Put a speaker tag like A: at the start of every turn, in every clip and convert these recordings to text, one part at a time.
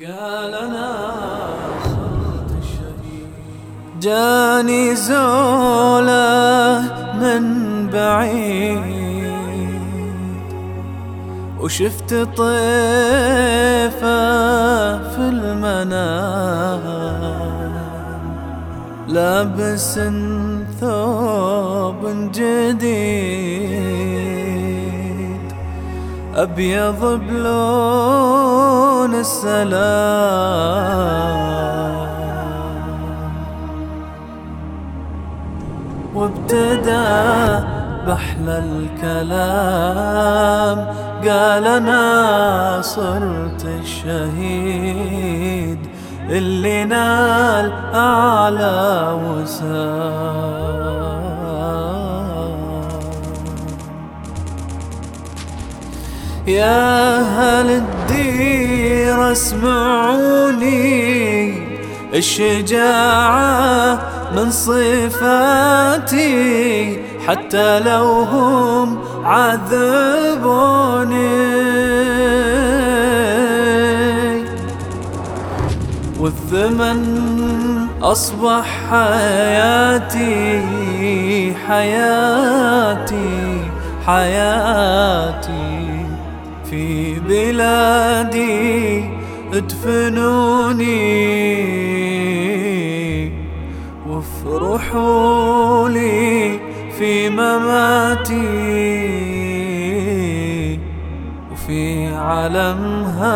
A: قال أنا صرت الشهيد جاني زولة من بعيد. وشفت طيفة في المنام. لابس ثوب جديد. أبيض بلون السلام. وابتدى بحلى الكلام. قال أنا صرت الشهيد اللي نال أعلى وسام. يا أهل اسمعوني الشجاعة من صفاتي حتى لو هم عذبوني. والثمن أصبح حياتي حياتي حياتي في بلادي. ادفنوني وافرحوا لي في مماتي وفي علمها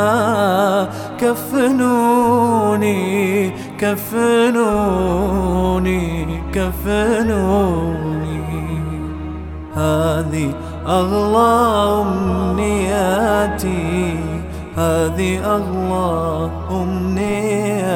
A: كفنوني كفنوني كفنوني. هذه أغلى أمنياتي. هذه أغلى أمنياتي